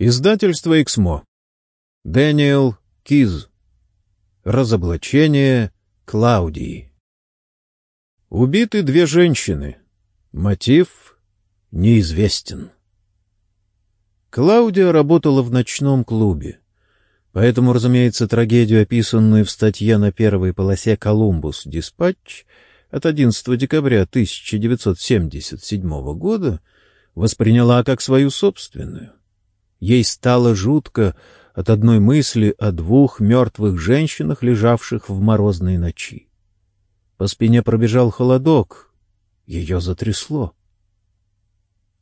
Издательство «Эксмо». Дэниел Киз. Разоблачение Клаудии. Убиты две женщины. Мотив неизвестен. Клаудия работала в ночном клубе. Поэтому, разумеется, трагедию, описанную в статье на первой полосе «Колумбус Диспатч» от 11 декабря 1977 года, восприняла как свою собственную. Ей стало жутко от одной мысли о двух мертвых женщинах, лежавших в морозной ночи. По спине пробежал холодок, ее затрясло.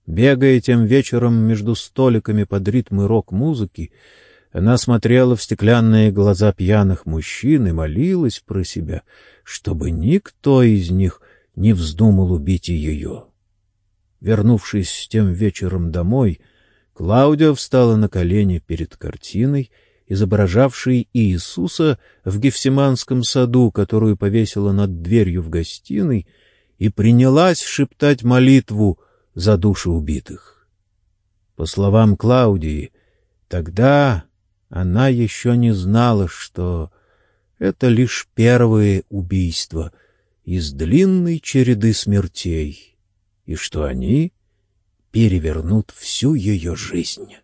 Бегая тем вечером между столиками под ритмы рок-музыки, она смотрела в стеклянные глаза пьяных мужчин и молилась про себя, чтобы никто из них не вздумал убить ее. Вернувшись тем вечером домой, Клаудия встала на колени перед картиной, изображавшей Иисуса в Гефсиманском саду, которую повесила над дверью в гостиной, и принялась шептать молитву за души убитых. По словам Клаудии, тогда она еще не знала, что это лишь первые убийства из длинной череды смертей, и что они перевернут всю ее жизнь.